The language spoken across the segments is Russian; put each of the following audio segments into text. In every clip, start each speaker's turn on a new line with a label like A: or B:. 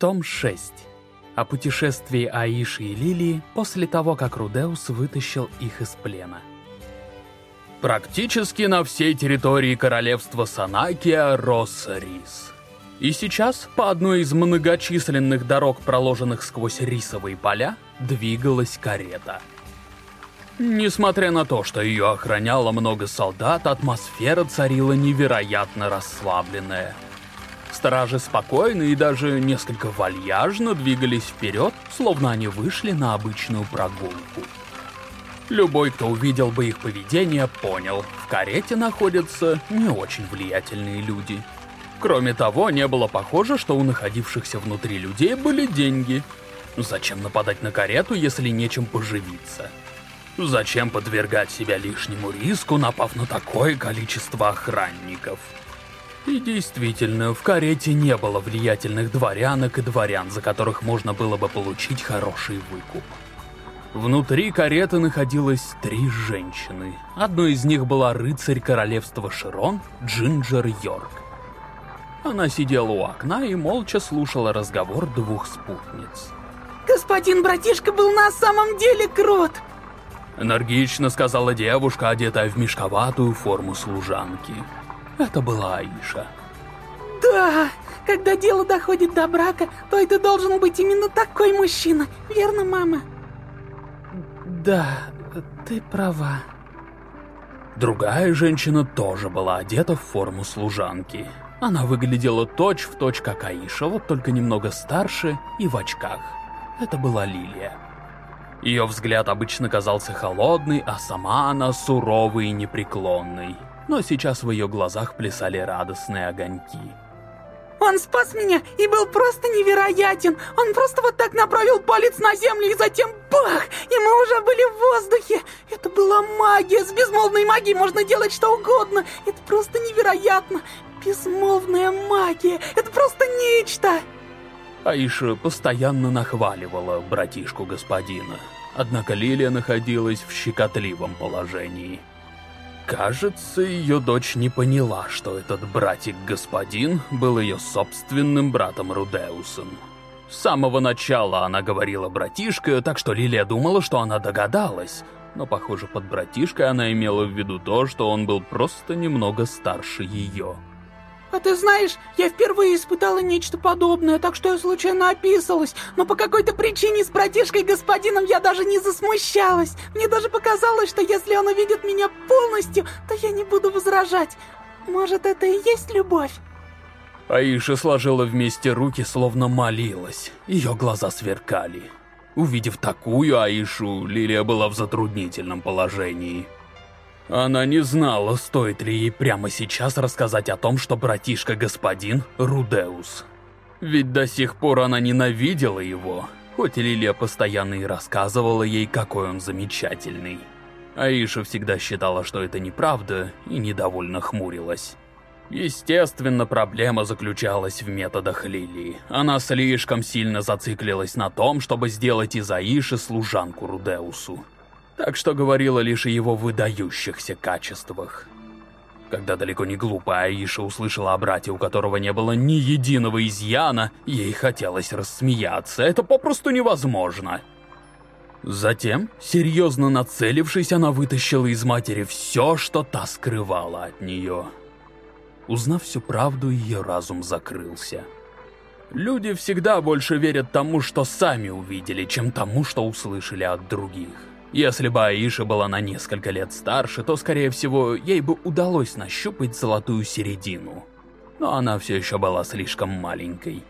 A: Том 6. О путешествии Аиши и Лилии после того, как Рудеус вытащил их из плена. Практически на всей территории королевства Санакия рос рис. И сейчас по одной из многочисленных дорог, проложенных сквозь рисовые поля, двигалась карета. Несмотря на то, что ее охраняло много солдат, атмосфера царила невероятно расслабленная. Стражи спокойно и даже несколько вальяжно двигались вперед, словно они вышли на обычную прогулку. Любой, кто увидел бы их поведение, понял, в карете находятся не очень влиятельные люди. Кроме того, не было похоже, что у находившихся внутри людей были деньги. Зачем нападать на карету, если нечем поживиться? Зачем подвергать себя лишнему риску, напав на такое количество охранников? И действительно, в карете не было влиятельных дворянок и дворян, за которых можно было бы получить хороший выкуп. Внутри кареты находилось три женщины. Одной из них была рыцарь королевства Широн, Джинджер Йорк. Она сидела у окна и молча слушала разговор двух спутниц.
B: Господин братишка был на самом деле крут!
A: Энергично сказала девушка, одетая в мешковатую форму служанки. Это была Аиша.
B: Да, когда дело доходит до брака, то это должен быть именно такой мужчина, верно, мама?
A: Да, ты права. Другая женщина тоже была одета в форму служанки. Она выглядела точь-в-точь точь как Аиша, вот только немного старше и в очках. Это была Лилия. Ее взгляд обычно казался холодный, а сама она суровой и непреклонной. Но сейчас в ее глазах плясали радостные огоньки.
B: Он спас меня и был просто невероятен. Он просто вот так направил палец на землю и затем бах! И мы уже были в воздухе. Это была магия. С безмолвной магией можно делать что угодно. Это просто невероятно. Безмолвная магия. Это просто нечто.
A: Аиша постоянно нахваливала братишку господина. Однако Лилия находилась в щекотливом положении. Кажется, ее дочь не поняла, что этот братик-господин был ее собственным братом Рудеусом. С самого начала она говорила «братишка», так что Лилия думала, что она догадалась. Но, похоже, под братишкой она имела в виду то, что он был просто немного старше ее.
B: А ты знаешь, я впервые испытала нечто подобное, так что я случайно описалась, но по какой-то причине с братишкой господином я даже не засмущалась. Мне даже показалось, что если он увидит меня полностью, то я не буду возражать. Может, это и есть любовь?
A: Аиша сложила вместе руки, словно молилась. Ее глаза сверкали. Увидев такую Аишу, Лилия была в затруднительном положении. Она не знала, стоит ли ей прямо сейчас рассказать о том, что братишка-господин Рудеус. Ведь до сих пор она ненавидела его, хоть Лилия постоянно и рассказывала ей, какой он замечательный. Аиша всегда считала, что это неправда, и недовольно хмурилась. Естественно, проблема заключалась в методах Лилии. Она слишком сильно зациклилась на том, чтобы сделать из Аиши служанку Рудеусу так что говорила лишь о его выдающихся качествах. Когда далеко не глупая Аиша услышала о брате, у которого не было ни единого изъяна, ей хотелось рассмеяться. Это попросту невозможно. Затем, серьезно нацелившись, она вытащила из матери все, что та скрывала от нее. Узнав всю правду, ее разум закрылся. Люди всегда больше верят тому, что сами увидели, чем тому, что услышали от других. Если бы Аиша была на несколько лет старше, то, скорее всего, ей бы удалось нащупать золотую середину. Но она все еще была слишком маленькой.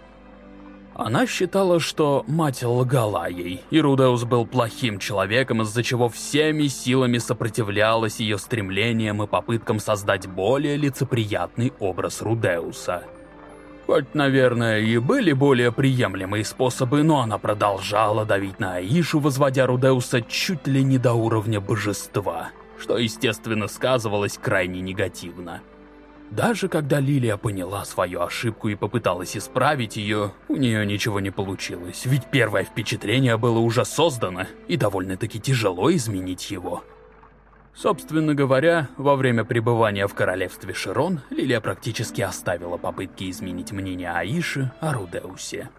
A: Она считала, что мать лгала ей, и Рудеус был плохим человеком, из-за чего всеми силами сопротивлялась ее стремлениям и попыткам создать более лицеприятный образ Рудеуса. Хоть, наверное, и были более приемлемые способы, но она продолжала давить на Аишу, возводя Рудеуса чуть ли не до уровня божества, что, естественно, сказывалось крайне негативно. Даже когда Лилия поняла свою ошибку и попыталась исправить ее, у нее ничего не получилось, ведь первое впечатление было уже создано, и довольно-таки тяжело изменить его. Собственно говоря, во время пребывания в королевстве Широн, Лилия практически оставила попытки изменить мнение Аиши о Рудеусе.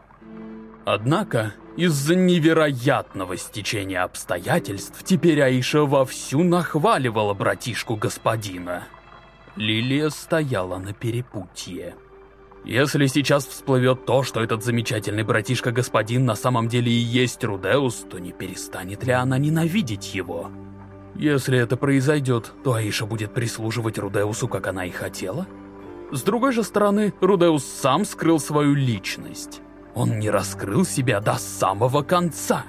A: Однако, из-за невероятного стечения обстоятельств, теперь Аиша вовсю нахваливала братишку господина. Лилия стояла на перепутье. Если сейчас всплывет то, что этот замечательный братишка-господин на самом деле и есть Рудеус, то не перестанет ли она ненавидеть его? Если это произойдет, то Аиша будет прислуживать Рудеусу, как она и хотела? С другой же стороны, Рудеус сам скрыл свою личность. Он не раскрыл себя до самого конца.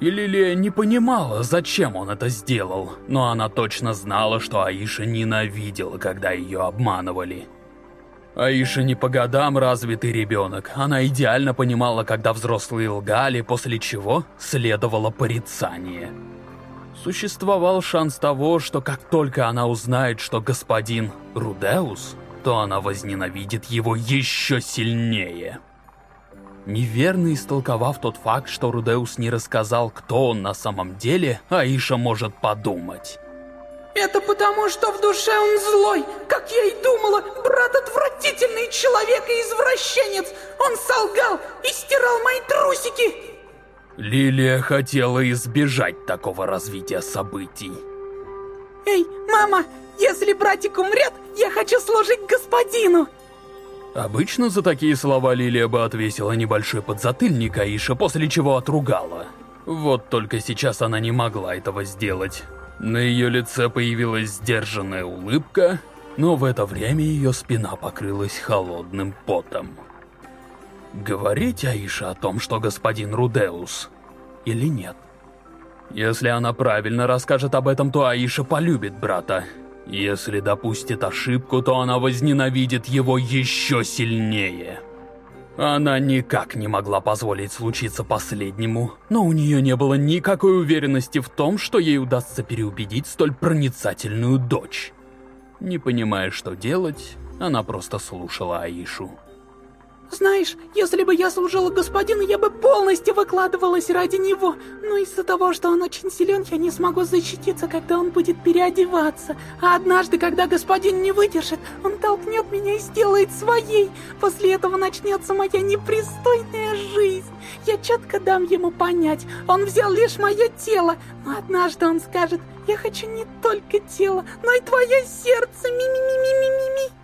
A: И Лилия не понимала, зачем он это сделал, но она точно знала, что Аиша ненавидела, когда ее обманывали. Аиша не по годам развитый ребенок. Она идеально понимала, когда взрослые лгали, после чего следовало порицание. Существовал шанс того, что как только она узнает, что господин Рудеус, то она возненавидит его еще сильнее. Неверно истолковав тот факт, что Рудеус не рассказал, кто он на самом деле, Аиша может подумать.
B: Это потому, что в душе он злой. Как я и думала, брат отвратительный человек и извращенец. Он солгал и стирал мои трусики.
A: Лилия хотела избежать такого развития событий.
B: Эй, мама, если братик умрет, я хочу служить господину.
A: Обычно за такие слова Лилия бы отвесила небольшой подзатыльник Аиша, после чего отругала. Вот только сейчас она не могла этого сделать. На ее лице появилась сдержанная улыбка, но в это время ее спина покрылась холодным потом. Говорить Аиша о том, что господин Рудеус, или нет? Если она правильно расскажет об этом, то Аиша полюбит брата. Если допустит ошибку, то она возненавидит его еще сильнее. Она никак не могла позволить случиться последнему, но у нее не было никакой уверенности в том, что ей удастся переубедить столь проницательную дочь. Не понимая, что делать, она просто слушала Аишу.
B: Знаешь, если бы я служила господину, я бы полностью выкладывалась ради него. Но из-за того, что он очень силен, я не смогу защититься, когда он будет переодеваться. А однажды, когда господин не выдержит, он толкнет меня и сделает своей. После этого начнется моя непристойная жизнь. Я четко дам ему понять, он взял лишь мое тело. Но однажды он скажет, я хочу не только тело, но и твое сердце. Ми-ми-ми-ми-ми-ми.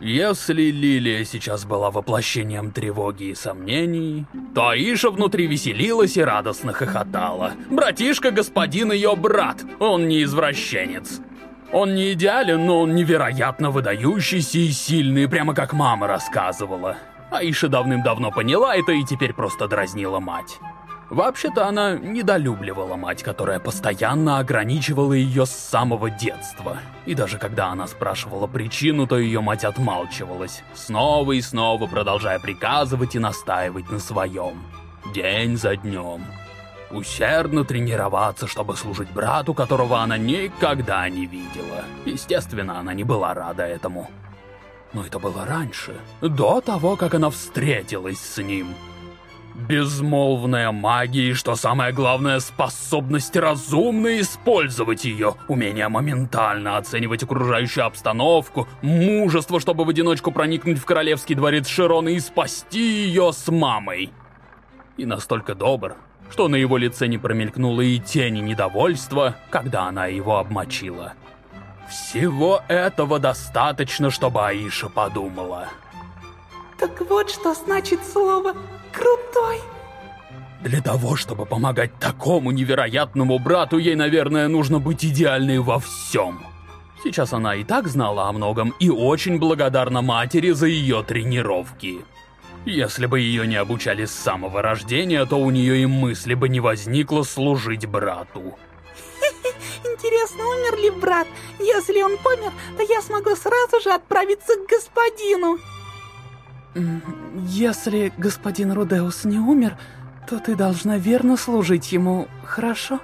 A: Если Лилия сейчас была воплощением тревоги и сомнений, то Аиша внутри веселилась и радостно хохотала. Братишка господин ее брат, он не извращенец. Он не идеален, но он невероятно выдающийся и сильный, прямо как мама рассказывала. Аиша давным-давно поняла это и теперь просто дразнила мать. Вообще-то она недолюбливала мать, которая постоянно ограничивала ее с самого детства. И даже когда она спрашивала причину, то ее мать отмалчивалась, снова и снова продолжая приказывать и настаивать на своем. День за днем. Усердно тренироваться, чтобы служить брату, которого она никогда не видела. Естественно, она не была рада этому. Но это было раньше, до того, как она встретилась с ним. Безмолвная магия и, что самое главное, способность разумно использовать ее, умение моментально оценивать окружающую обстановку, мужество, чтобы в одиночку проникнуть в королевский дворец Широна и спасти ее с мамой. И настолько добр, что на его лице не промелькнуло и тени недовольства, когда она его обмочила. Всего этого достаточно, чтобы Аиша подумала.
B: Так вот что значит слово крутой.
A: Для того, чтобы помогать такому невероятному брату, ей, наверное, нужно быть идеальной во всем. Сейчас она и так знала о многом и очень благодарна матери за ее тренировки. Если бы ее не обучали с самого рождения, то у нее и мысли бы не возникло служить брату.
B: Интересно, умер ли брат? Если он помер, то я смогу сразу же отправиться к господину. Если господин Рудеус не умер, то ты должна верно служить ему, хорошо?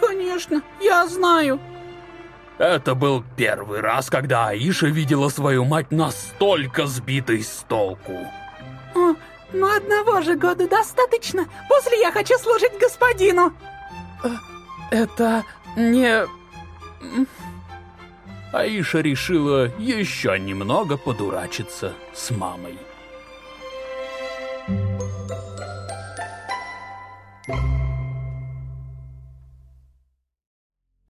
B: Конечно, я знаю.
A: Это был первый раз, когда Аиша видела свою мать настолько сбитой с толку.
B: О, но одного же года достаточно. После я хочу служить господину. Э, это не...
A: Аиша решила еще немного подурачиться с мамой.